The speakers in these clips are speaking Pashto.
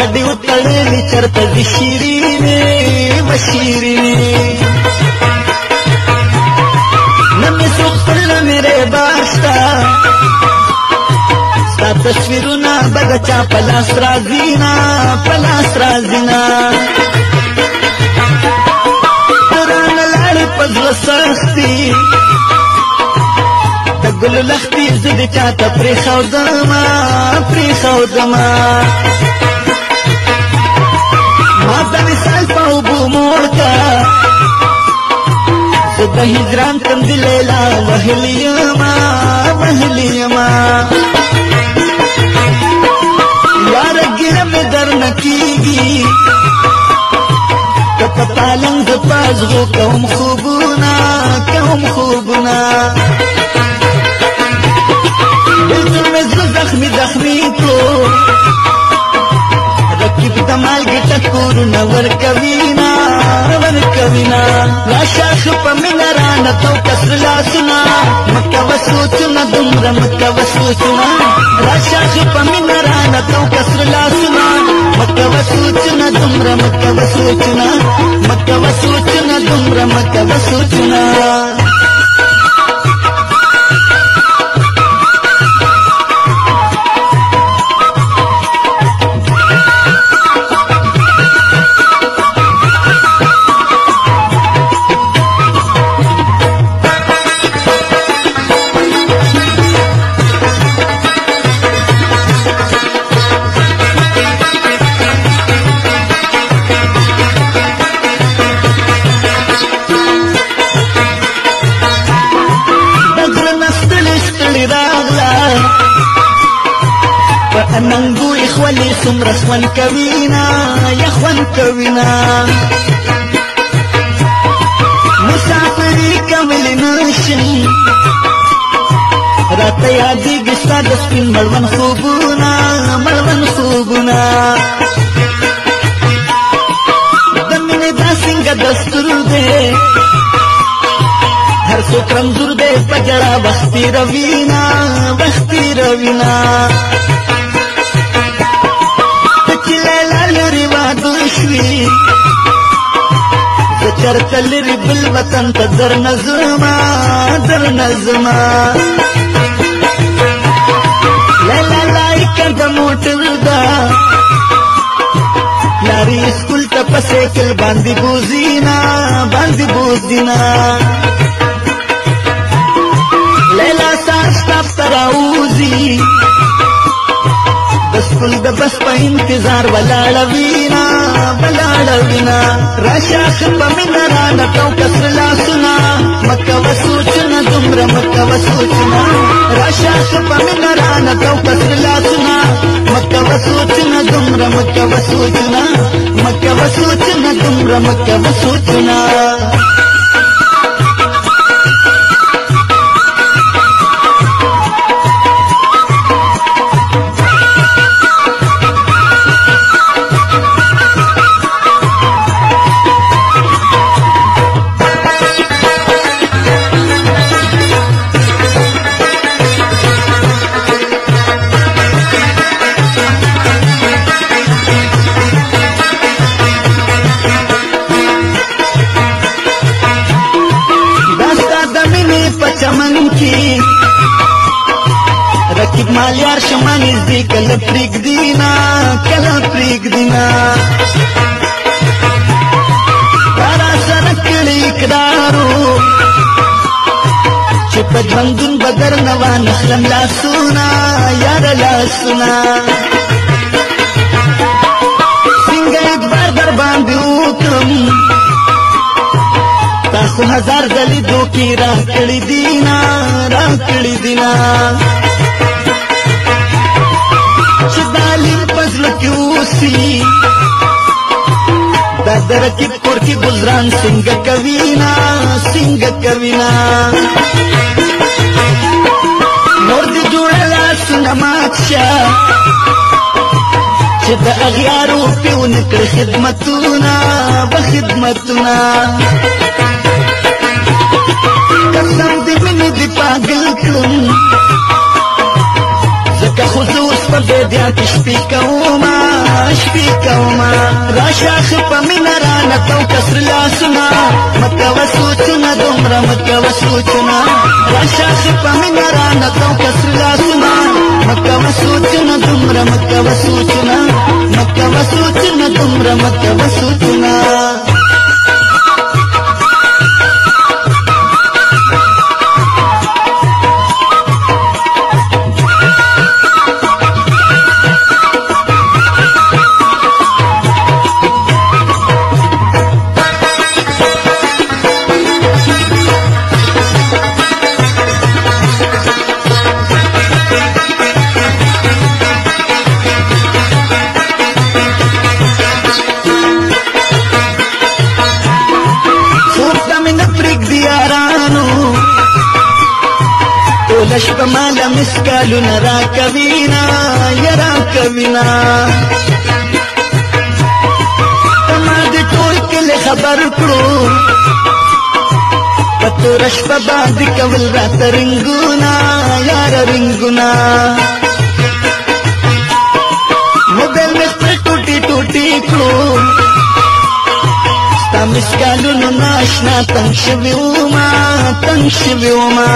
کدی وتړلی چرته د شیرینې مشیرینې نمې څوک تړل مې بارشتا ستا تصویرونه بګچا پلاس راځي نا پلاس راځي نا قرآن لړ پزله سختي ګل لختي زده چاته پری خو دما پری خو دما د وسال په وبو مور کا زه د هجران تندې لیلا وهلی ما وهلی ما یار ګرم در نکیږي کپتا لنګ پاز غو کوم خوبونه کوم خوبونه دلته مې زخمي زخمي کو د مالګې ټکورونه ورکوینا ورکوینا راشه خ په مینا رانه تو کس لاسونه مکه وسوچونه دومره مکه وسوچونه راشه خ په مینا رانه تو کس لاسونه مکه وسوچونه دومره مکه وسوچونه مکه وسوچونه دومره مکه وسوچونه ولې څومره خوند کوي نه یا خوند کوي نه مسافري کمل نشي راته یادېږي ستا د سپین مړوند خوبونه مړوند خوبونه د مینې دا څنګه دستور دی هر څوک رمزور دی په جړا بختي روینا بختي روینا وي زه چرته لرې بل وطن ته در نظرما در نظرما لالا لای کړ د موټر دا لاري سکول ته پسې کل باندې بوزینا باندې بوزینا لیلا سار ستا راوزی سکول د بس په انتظار ولاړه وینا ولاړه وینا راشه په مینا را نټو کسر لاسونه مکه وسوچنه دومره مکه وسوچنه راشه په مینا را نټو کسر لاسونه مکه وسوچنه دومره مکه وسوچنه مکه وسوچنه دومره مکه وسوچنه والیار شمانیز دی کل پریگ دینا کل پریگ دینا تارا سرکلی اقرارو چپ جوندون بدر نوان اسلم لا سونا یار لا سونا څنګه اکبر در باندې وکم تاسو هزار ځلې دوکي را کړی دینا را کړی دینا چوسی دا درکی پور کی گزران سنگ کوینا سنگ کوینا نور دی جوڑلا سنمات شا چه دا اغیارو پیون کر خدمتونا بخدمتونا قسم دی منی دی پاگل کن په بيدیا کې شپې کوما شپې کوما راشه په مینا را نتو کسر لاسما مکو سوچنا دومره مکو سوچنا راشه په مینا را نتو کسر لاسما مکو سوچنا دومره مکو سوچنا مکو سوچنا دومره مکو سوچنا اسکالونه را کوینا یرا کوینا تما دې ټول کله خبر کړو پتو رشپ باندې کول را ترنګونا یار رنګونا مدل مې پر ټوټي ټوټي کړو تمس کالو ناشنا تنگ شوی وما تنگ شوی وما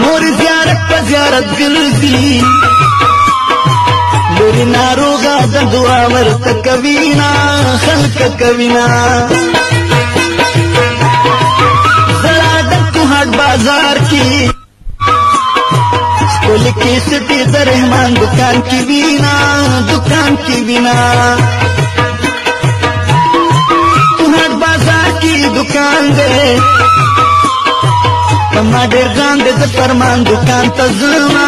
मोर ज्यारत का ज्यारत दिलसी मेरी नारोगा दंदुआ मरत कवीना खलक कवीना हाट बाजार की स्कूल की सिटी रहमान दुकान की बीना दुकान की बीना तुम्हार बाजार की दुकान दे ما ډیر ځان دې فرمان دکان ته زما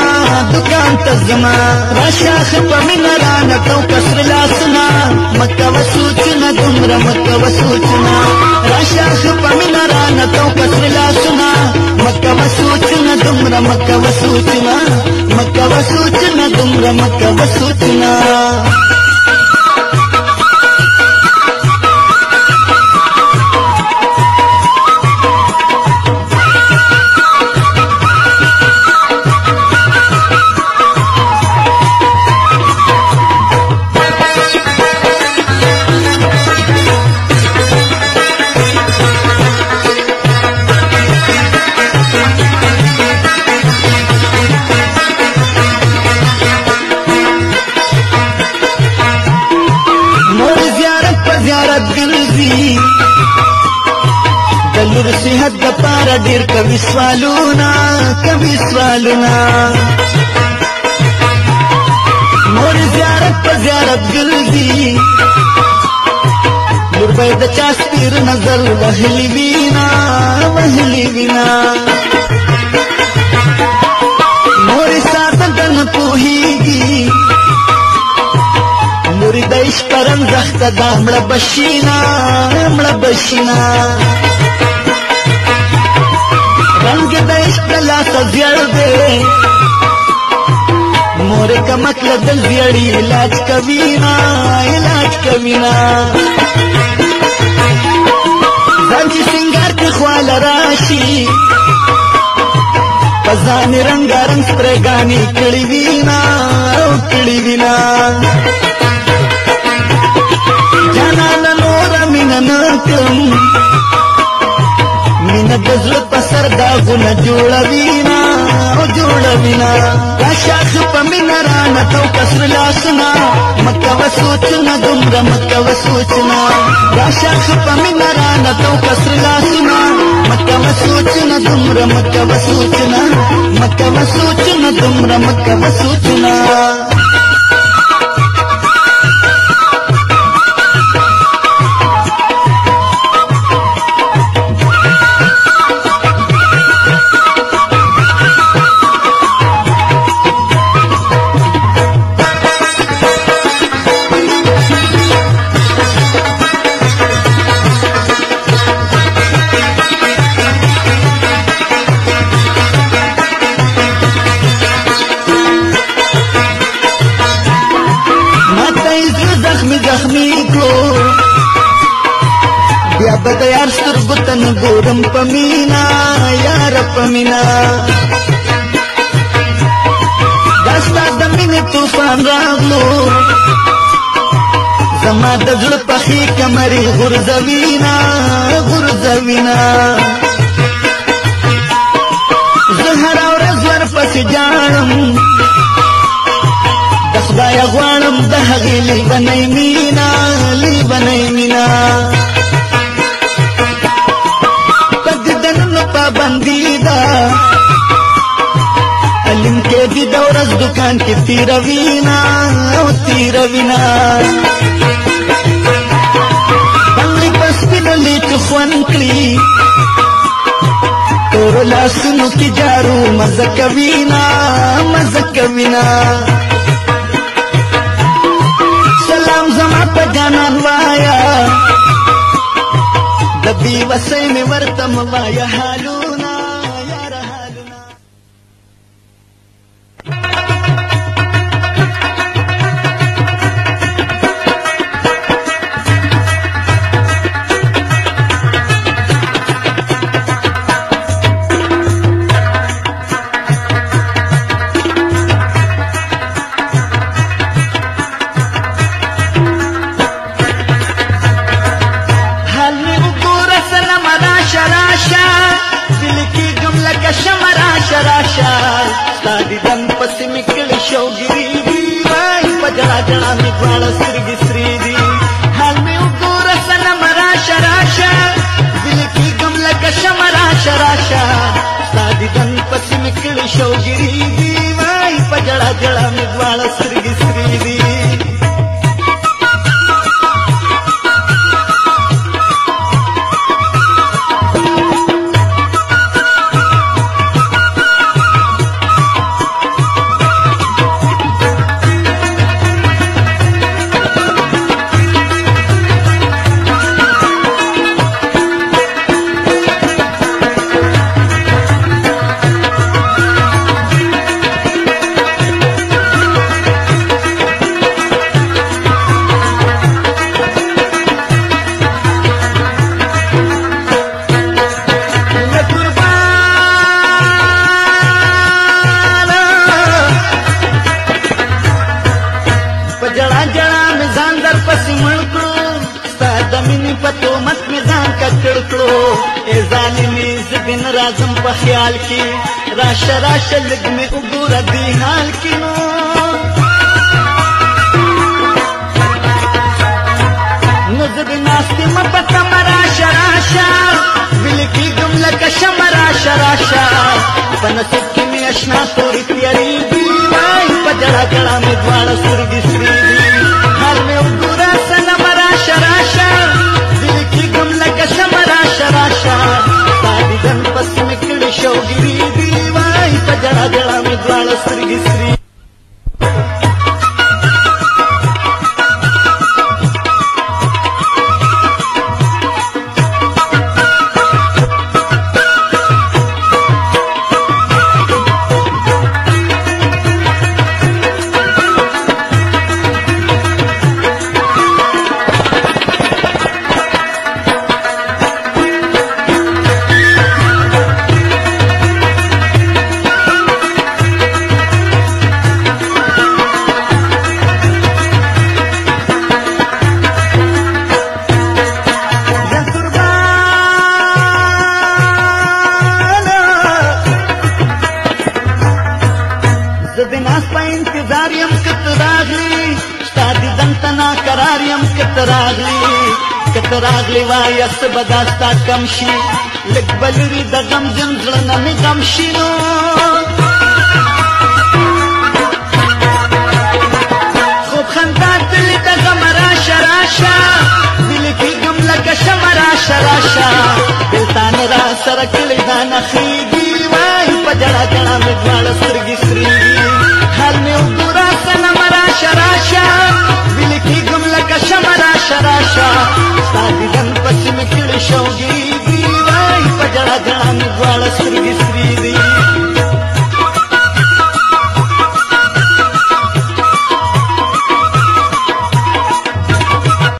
دکان ته زما راشه په مینا را نه تو کسر لاسنا مکه و سوچنا دومره مکه و سوچنا راشه په مینا را نه تو کسر لاسنا مکه و سوچنا دومره مکه و سوچنا مکه و سوچنا دومره مکه و سوچنا سوالونه کبي سوالونه مور زیارت په زیارت ګرځي نور به د چا سپیر نظر وهلی وینا وهلی وینا مور ساتن نه پوهیږي مور د عشق پرم زخت دا مړه بشینا مړه بشینا رنگ د عشق لاس زیړ دی مور کا مطلب دل زیړی علاج کوینا علاج کوینا ځان چې سنگار کې خوال راشي پزان رنگ رنگ سترګانی کړي وینا او کړي وینا جانا نور مینن کم وینه د زړه په سر داغونه جوړوي نه او جوړوي نه دا شاخ په مینه رانه تو کسر لاسونه مکه و سوچنه دومره مکه و سوچنه دا شاخ په مینه رانه تو کسر لاسونه مکه و سوچنه دومره مکه و سوچنه مکه و سوچنه دومره مکه و سوچنه رب مینا یا رب مینا داستا د مینې طوفان راغلو زما د زړه پخې کمرې غورځوینا غورځوینا زه هره ورځ ورپسې جاړم د خدای غواړم د هغې لیونۍ مینا لیونۍ مینا बंदीदा अलिम के दी दौरस दुकान की तीरवीना तीरवीना ಬಂಗ್ಲಿ सुनो की जारू ನುಕ್ಕಿ कवीना ಮಜಕವೀನಾ कवीना सलाम जमा पे जाना वाया दबी वसे में वर्तम वाया हालू ತಾಡಿ ದಂಪತಿ ಮಿಕ್ಕಳಿ ಶೋಗಿರಿ ಪಜಳ ಜಳ ಮಿಗ್ವಾಳ ಸಿರಿಗಿ ಶ್ರೀದಿ ಹಲ್ಮೆ ಉಗ್ಗೂರ ಸನ ಮರಾಶ ರಾಶ ಬಿಲಕಿ ಗಮಲ ಕಶ ಮರಾಶ ರಾಶ ತಾಡಿ ದಂಪತಿ ಮಿಕ್ಕಳಿ ಶೋಗಿರಿ ಪಜಳ ಜಳ ಮಿಗ್ವಾಳ ಸಿರಿ ای ظالمی زبین رازم په خیال کې راشه راشه لږ مې وګوره دې حال کې نو نو زه دې ناستې مه په تمه راشه راشه ویلې کېږم لکه شمه راشه راشه په نصیب کې مې اشنا تورې تیارېږي کتراغلی کتراغلی وای است بداستا کم شي لک بلری د غم جن غلنه می غم شي نو خوب خندا دل د غم را شراشا دل کې غم لکه شمرا شراشا دل تان را سره کلی دا نخیږي સારી રંગ પશ્ચિમ ખીણ શોગી દીવાઈ પજળા જળાની ગ્વાળ સુરગી શ્રી